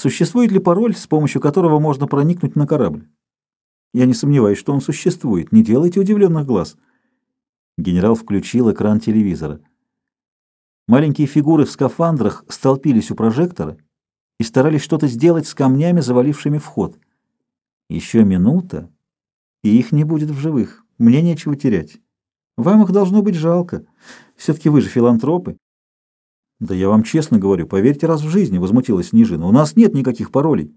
Существует ли пароль, с помощью которого можно проникнуть на корабль? Я не сомневаюсь, что он существует. Не делайте удивленных глаз. Генерал включил экран телевизора. Маленькие фигуры в скафандрах столпились у прожектора и старались что-то сделать с камнями, завалившими вход. Еще минута, и их не будет в живых. Мне нечего терять. Вам их должно быть жалко. Все-таки вы же филантропы. Да я вам честно говорю, поверьте раз в жизни, возмутилась Снежина. У нас нет никаких паролей.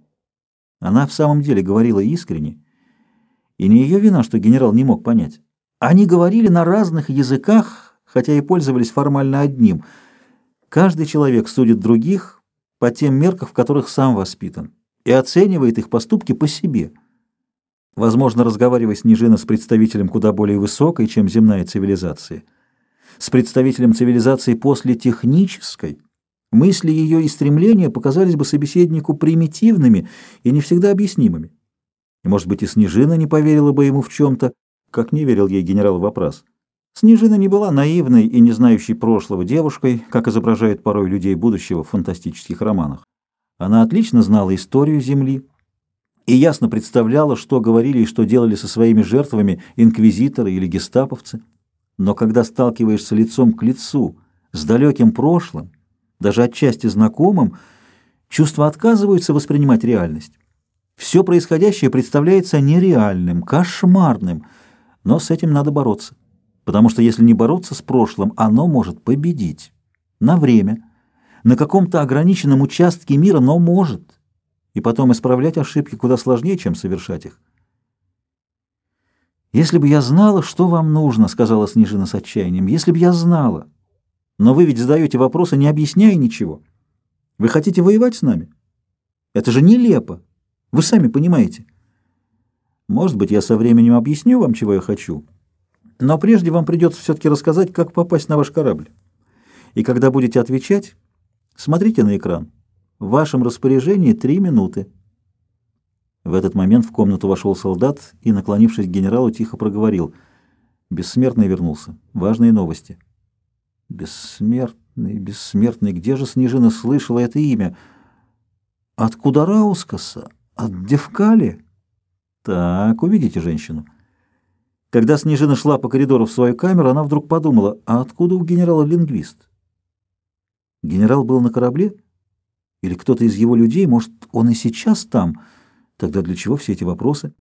Она в самом деле говорила искренне, и не ее вина, что генерал не мог понять. Они говорили на разных языках, хотя и пользовались формально одним. Каждый человек судит других по тем меркам, в которых сам воспитан, и оценивает их поступки по себе. Возможно, разговаривая Снежина с представителем куда более высокой, чем земная цивилизация, с представителем цивилизации после технической, мысли ее и стремления показались бы собеседнику примитивными и не всегда объяснимыми. И, может быть, и Снежина не поверила бы ему в чем-то, как не верил ей генерал вопрос. Снежина не была наивной и не знающей прошлого девушкой, как изображают порой людей будущего в фантастических романах. Она отлично знала историю Земли и ясно представляла, что говорили и что делали со своими жертвами инквизиторы или гестаповцы. Но когда сталкиваешься лицом к лицу с далеким прошлым, даже отчасти знакомым, чувства отказываются воспринимать реальность. Все происходящее представляется нереальным, кошмарным, но с этим надо бороться. Потому что если не бороться с прошлым, оно может победить. На время, на каком-то ограниченном участке мира, но может. И потом исправлять ошибки куда сложнее, чем совершать их. «Если бы я знала, что вам нужно», — сказала Снежина с отчаянием, — «если бы я знала. Но вы ведь задаете вопросы, не объясняя ничего. Вы хотите воевать с нами? Это же нелепо. Вы сами понимаете». «Может быть, я со временем объясню вам, чего я хочу, но прежде вам придется все-таки рассказать, как попасть на ваш корабль. И когда будете отвечать, смотрите на экран. В вашем распоряжении три минуты». В этот момент в комнату вошел солдат и, наклонившись к генералу, тихо проговорил. Бессмертный вернулся. Важные новости. Бессмертный, бессмертный. Где же Снежина слышала это имя? От Кудараускаса? От Девкали? Так, увидите женщину. Когда Снежина шла по коридору в свою камеру, она вдруг подумала, а откуда у генерала лингвист? Генерал был на корабле? Или кто-то из его людей, может, он и сейчас там? Тогда для чего все эти вопросы?